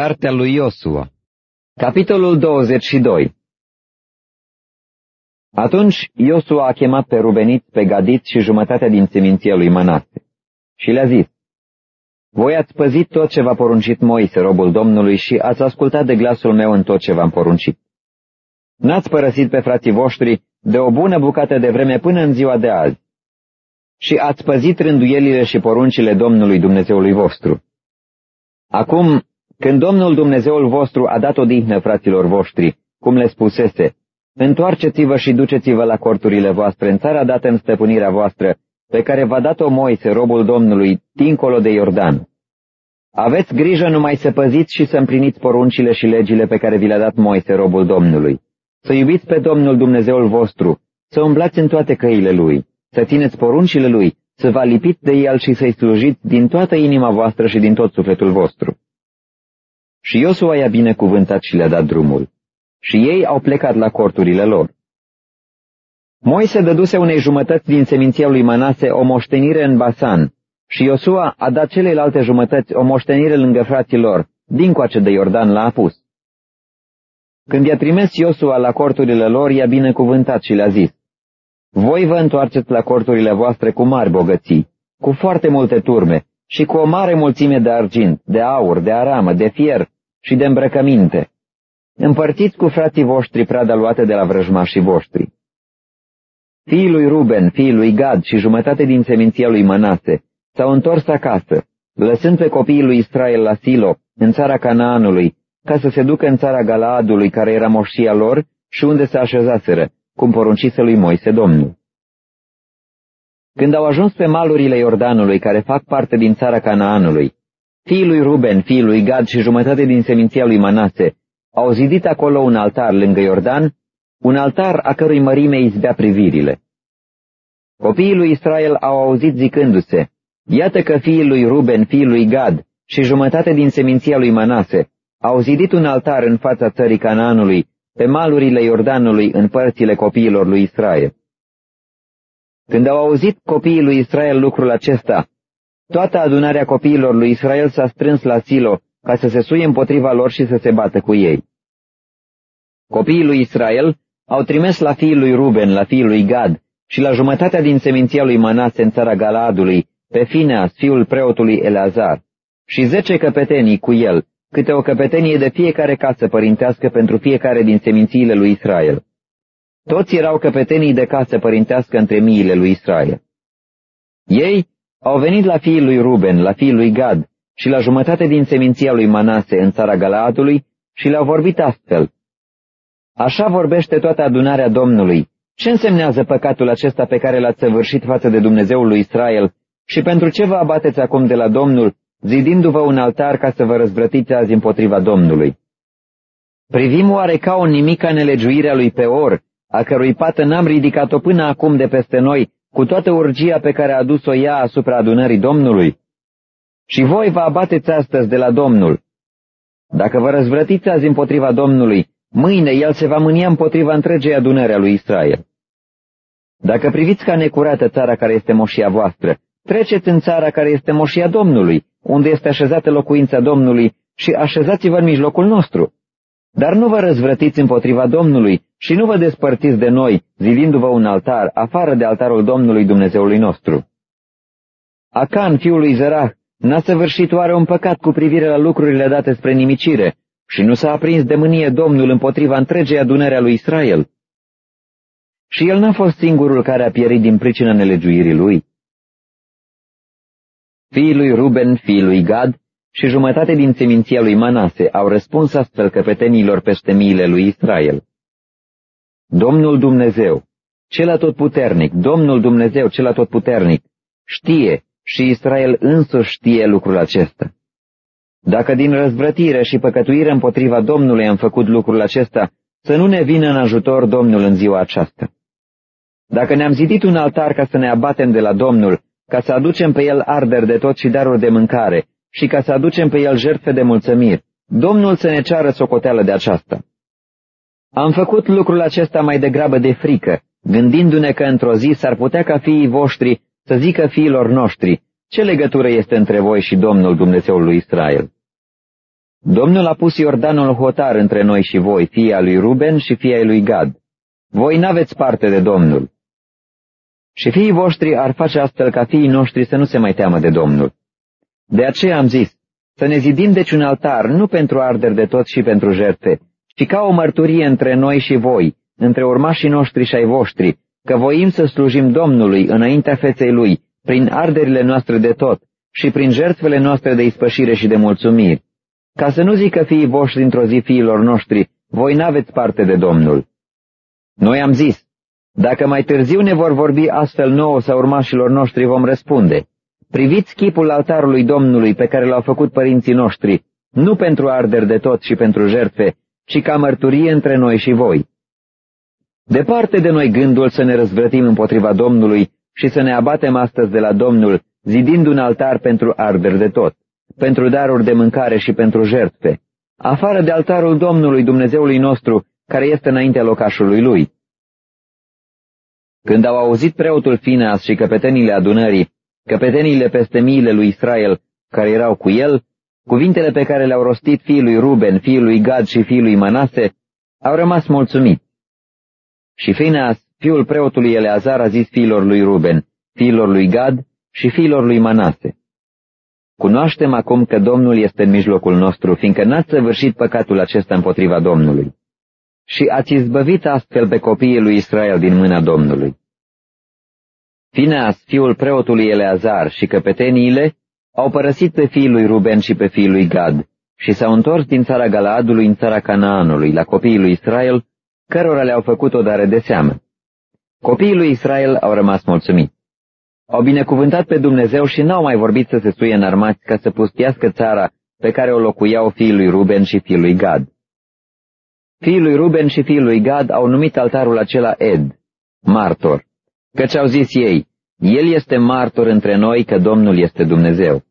Cartea lui Iosua Capitolul 22 Atunci Iosua a chemat pe Rubenit, pe Gadit și jumătatea din seminția lui Manase și le-a zis, Voi ați păzit tot ce v-a poruncit Moise, robul Domnului, și ați ascultat de glasul meu în tot ce v-am poruncit. N-ați părăsit pe frații voștri de o bună bucată de vreme până în ziua de azi și ați păzit rânduielile și poruncile Domnului Dumnezeului vostru. Acum când Domnul Dumnezeul vostru a dat odihnă fraților voștri, cum le spusese, întoarceți-vă și duceți-vă la corturile voastre în țara dată în stăpânirea voastră, pe care v-a dat-o Moise, robul Domnului, dincolo de Iordan. Aveți grijă numai să păziți și să împliniți poruncile și legile pe care vi le-a dat Moise, robul Domnului. Să iubiți pe Domnul Dumnezeul vostru, să umblați în toate căile Lui, să țineți poruncile Lui, să vă lipiți de El și să-i slujiți din toată inima voastră și din tot sufletul vostru. Și Iosua i-a binecuvântat și le-a dat drumul. Și ei au plecat la corturile lor. Moise dăduse unei jumătăți din seminția lui Manase o moștenire în Basan și Iosua a dat celelalte jumătăți o moștenire lângă frații lor, dincoace de Iordan la apus. Când i-a trimis Iosua la corturile lor, i-a binecuvântat și le-a zis, Voi vă întoarceți la corturile voastre cu mari bogății, cu foarte multe turme și cu o mare mulțime de argint, de aur, de aramă, de fier și de îmbrăcăminte. Împărțiți cu frații voștri prada luată de la vrăjmașii voștri. Fiii lui Ruben, fiii lui Gad și jumătate din seminția lui Manase s-au întors acasă, lăsând pe copiii lui Israel la Silo, în țara Canaanului, ca să se ducă în țara Galaadului, care era moșia lor și unde se așezaseră, cum poruncise lui Moise Domnul. Când au ajuns pe malurile Iordanului, care fac parte din țara Canaanului, Fiii lui Ruben, fiii lui Gad și jumătate din seminția lui Manase au zidit acolo un altar lângă Iordan, un altar a cărui mărime izbea privirile. Copiii lui Israel au auzit zicându-se, Iată că fiii lui Ruben, fiii lui Gad și jumătate din seminția lui Manase au zidit un altar în fața țării Canaanului, pe malurile Iordanului în părțile copiilor lui Israel. Când au auzit copiii lui Israel lucrul acesta, Toată adunarea copiilor lui Israel s-a strâns la Silo ca să se suie împotriva lor și să se bată cu ei. Copiii lui Israel au trimis la fiul lui Ruben, la fiul lui Gad și la jumătatea din seminția lui Manase în țara Galadului, pe Fineas, fiul preotului Eleazar, și zece căpetenii cu el, câte o căpetenie de fiecare casă părintească pentru fiecare din semințiile lui Israel. Toți erau căpetenii de casă părintească între miile lui Israel. Ei au venit la fiii lui Ruben, la fiii lui Gad și la jumătate din seminția lui Manase în țara Galaatului și le-au vorbit astfel. Așa vorbește toată adunarea Domnului. Ce însemnează păcatul acesta pe care l-ați săvârșit față de Dumnezeul lui Israel și pentru ce vă abateți acum de la Domnul, zidindu-vă un altar ca să vă răzvrătiți azi împotriva Domnului? Privim oare ca o nimica nelegiuirea lui Peor, a cărui pată n-am ridicat-o până acum de peste noi, cu toată urgia pe care a adus-o ea asupra adunării Domnului? Și voi vă abateți astăzi de la Domnul. Dacă vă răzvrătiți azi împotriva Domnului, mâine El se va mânia împotriva întregei adunări a lui Israel. Dacă priviți ca necurată țara care este moșia voastră, treceți în țara care este moșia Domnului, unde este așezată locuința Domnului, și așezați-vă în mijlocul nostru. Dar nu vă răzvrătiți împotriva Domnului și nu vă despărtiți de noi, zidindu-vă un altar, afară de altarul Domnului Dumnezeului nostru. Acan, fiul lui Zerah, n-a săvârșit oare un păcat cu privire la lucrurile date spre nimicire și nu s-a aprins de mânie Domnul împotriva întregei adunări a lui Israel? Și el n-a fost singurul care a pierit din pricina nelegiuirii lui. Fiii lui Ruben, fiii lui Gad și jumătate din seminția lui Manase au răspuns astfel căpetenilor peste miile lui Israel. Domnul Dumnezeu, cel atotputernic, Domnul Dumnezeu, cel atotputernic, știe și Israel însuși știe lucrul acesta. Dacă din răzvrătire și păcătuire împotriva Domnului am făcut lucrul acesta, să nu ne vină în ajutor Domnul în ziua aceasta. Dacă ne-am zidit un altar ca să ne abatem de la Domnul, ca să aducem pe el arderi de tot și daruri de mâncare, și ca să aducem pe el jertfe de mulțumiri, Domnul să ne ceară socoteală de aceasta. Am făcut lucrul acesta mai degrabă de frică, gândindu-ne că într-o zi s-ar putea ca fiii voștri să zică fiilor noștri, ce legătură este între voi și Domnul Dumnezeul lui Israel? Domnul a pus Iordanul hotar între noi și voi, fia lui Ruben și fia lui Gad. Voi n-aveți parte de Domnul. Și fiii voștri ar face astfel ca fiii noștri să nu se mai teamă de Domnul. De aceea am zis, să ne zidim deci un altar, nu pentru arderi de tot și pentru jertfe, ci ca o mărturie între noi și voi, între urmașii noștri și ai voștri, că voim să slujim Domnului înaintea feței Lui, prin arderile noastre de tot și prin jertfele noastre de ispășire și de mulțumiri. Ca să nu zică fiii voștri într-o zi fiilor noștri, voi n-aveți parte de Domnul. Noi am zis, dacă mai târziu ne vor vorbi astfel nouă sau urmașilor noștri, vom răspunde. Priviți chipul altarului Domnului pe care l-au făcut părinții noștri, nu pentru arderi de tot și pentru jertfe, ci ca mărturie între noi și voi. Departe de noi gândul să ne răzvrătim împotriva Domnului și să ne abatem astăzi de la Domnul, zidind un altar pentru arderi de tot, pentru daruri de mâncare și pentru jertfe, afară de altarul Domnului Dumnezeului nostru, care este înaintea locașului lui. Când au auzit preotul Fineas și căpetenile adunării, căpetenile peste miile lui Israel, care erau cu el, cuvintele pe care le-au rostit fiul lui Ruben, fiul lui Gad și fiul lui Manase, au rămas mulțumiți. Și Fineas, fiul preotului Eleazar, a zis fiilor lui Ruben, fiilor lui Gad și fiilor lui Manase. Cunoaștem acum că Domnul este în mijlocul nostru, fiindcă n-ați săvârșit păcatul acesta împotriva Domnului. Și ați izbăvit astfel pe copiii lui Israel din mâna Domnului. Fineas, fiul preotului Eleazar și căpeteniile au părăsit pe fiul lui Ruben și pe fiul lui Gad și s-au întors din țara Galaadului în țara Canaanului, la copiii lui Israel, cărora le-au făcut o dare de seamă. Copiii lui Israel au rămas mulțumiți. Au binecuvântat pe Dumnezeu și n-au mai vorbit să se suie în armați ca să pustiască țara pe care o locuiau fiul lui Ruben și fiul lui Gad. Fiul lui Ruben și fiul lui Gad au numit altarul acela Ed, martor, căci au zis ei, el este martor între noi că Domnul este Dumnezeu.